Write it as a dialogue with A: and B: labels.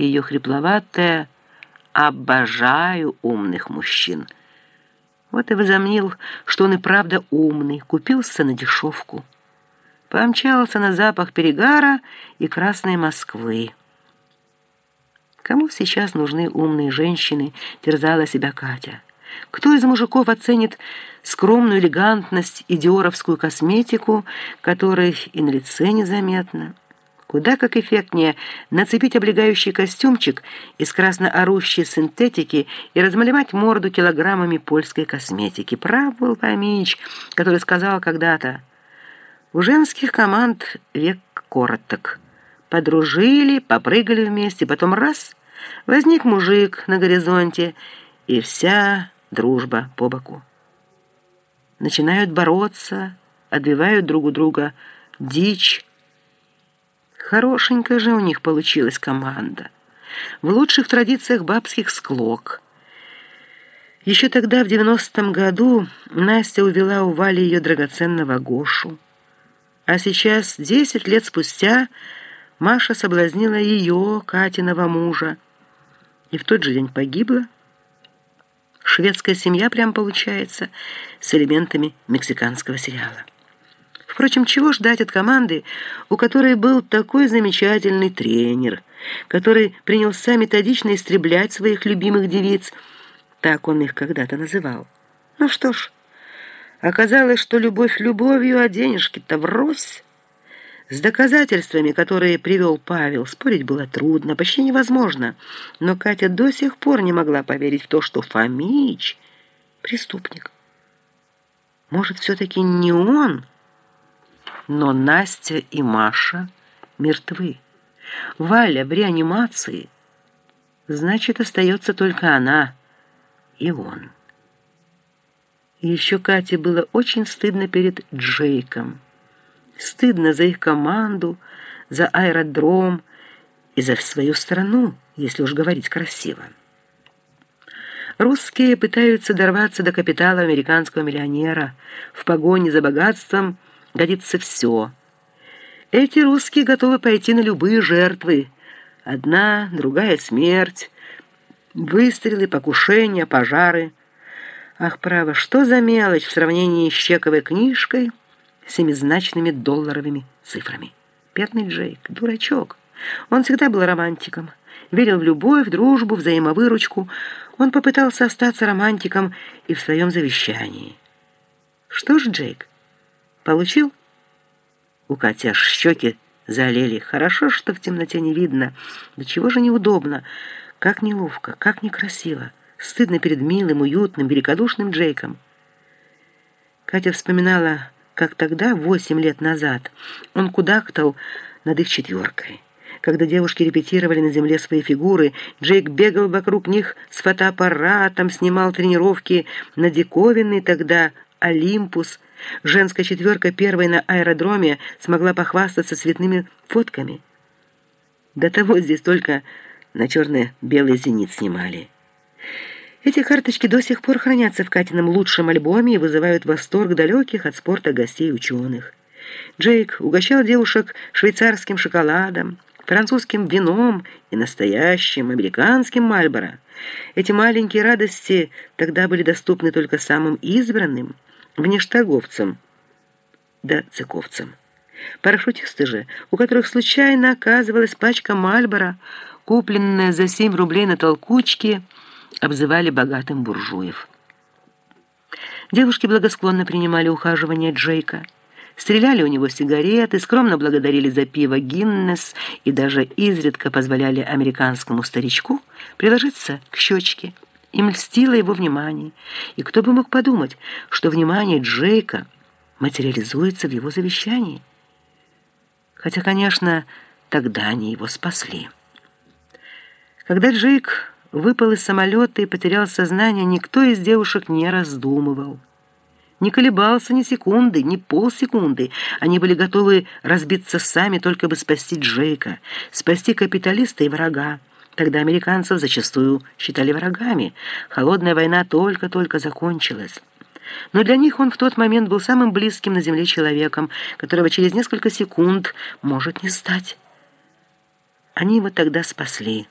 A: и ее хрипловатое «обожаю умных мужчин». Вот и возомнил, что он и правда умный, купился на дешевку. Помчался на запах перегара и красной Москвы. Кому сейчас нужны умные женщины, терзала себя Катя. Кто из мужиков оценит скромную элегантность и диоровскую косметику, которой и на лице незаметно? Куда как эффектнее нацепить облегающий костюмчик из красноорущей синтетики и размалевать морду килограммами польской косметики. Прав был Фомич, который сказал когда-то, «У женских команд век короток. Подружили, попрыгали вместе, потом раз — возник мужик на горизонте, и вся дружба по боку. Начинают бороться, отбивают друг у друга дичь, Хорошенькая же у них получилась команда. В лучших традициях бабских склок. Еще тогда, в девяностом году, Настя увела у Вали ее драгоценного Гошу. А сейчас, десять лет спустя, Маша соблазнила ее, Катиного мужа, и в тот же день погибла. Шведская семья прям получается с элементами мексиканского сериала. Впрочем, чего ждать от команды, у которой был такой замечательный тренер, который принялся методично истреблять своих любимых девиц, так он их когда-то называл. Ну что ж, оказалось, что любовь любовью, а денежки-то врозь. С доказательствами, которые привел Павел, спорить было трудно, почти невозможно. Но Катя до сих пор не могла поверить в то, что Фомич — преступник. Может, все-таки не он но Настя и Маша мертвы. Валя в реанимации. Значит, остается только она и он. И еще Кате было очень стыдно перед Джейком. Стыдно за их команду, за аэродром и за свою страну, если уж говорить красиво. Русские пытаются дорваться до капитала американского миллионера в погоне за богатством – годится все. Эти русские готовы пойти на любые жертвы. Одна, другая смерть, выстрелы, покушения, пожары. Ах, право, что за мелочь в сравнении с чековой книжкой с семизначными долларовыми цифрами. Бедный Джейк, дурачок. Он всегда был романтиком. Верил в любовь, дружбу, взаимовыручку. Он попытался остаться романтиком и в своем завещании. Что ж, Джейк, Получил? У Кати аж щеки залили. Хорошо, что в темноте не видно. Да чего же неудобно. Как неловко, как некрасиво. Стыдно перед милым, уютным, великодушным Джейком. Катя вспоминала, как тогда, восемь лет назад, он кудахтал над их четверкой. Когда девушки репетировали на земле свои фигуры, Джейк бегал вокруг них с фотоаппаратом, снимал тренировки на диковинный тогда «Олимпус», Женская четверка первой на аэродроме смогла похвастаться цветными фотками. До того здесь только на черно-белый зенит снимали. Эти карточки до сих пор хранятся в Катином лучшем альбоме и вызывают восторг далеких от спорта гостей ученых. Джейк угощал девушек швейцарским шоколадом, французским вином и настоящим американским Мальборо. Эти маленькие радости тогда были доступны только самым избранным – внештаговцам да цыковцам. Парашютисты же, у которых случайно оказывалась пачка Мальбора, купленная за 7 рублей на толкучке, обзывали богатым буржуев. Девушки благосклонно принимали ухаживание Джейка, стреляли у него сигареты, скромно благодарили за пиво Гиннес и даже изредка позволяли американскому старичку приложиться к щечке. Им льстило его внимание, и кто бы мог подумать, что внимание Джейка материализуется в его завещании. Хотя, конечно, тогда они его спасли. Когда Джейк выпал из самолета и потерял сознание, никто из девушек не раздумывал. Не колебался ни секунды, ни полсекунды. Они были готовы разбиться сами, только бы спасти Джейка, спасти капиталиста и врага. Тогда американцев зачастую считали врагами. Холодная война только-только закончилась. Но для них он в тот момент был самым близким на Земле человеком, которого через несколько секунд может не стать. Они его тогда спасли.